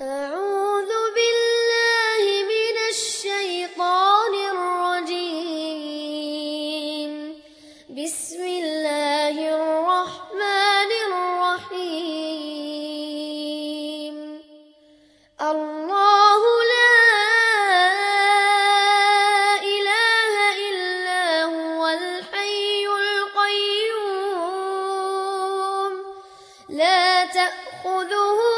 أعوذ بالله من الشيطان الرجيم. بسم الله الرحمن الرحيم. الله لا إله إلا هو الحي القيوم. لا تأخذه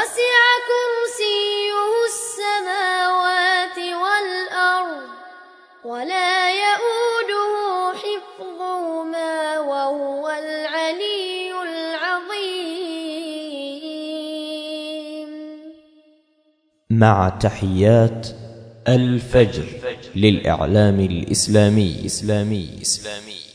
وسع كرسيه السماوات والأرض ولا يؤوده حفظهما وهو العلي العظيم. مع تحيات الفجر للإعلام الإسلامي. إسلامي إسلامي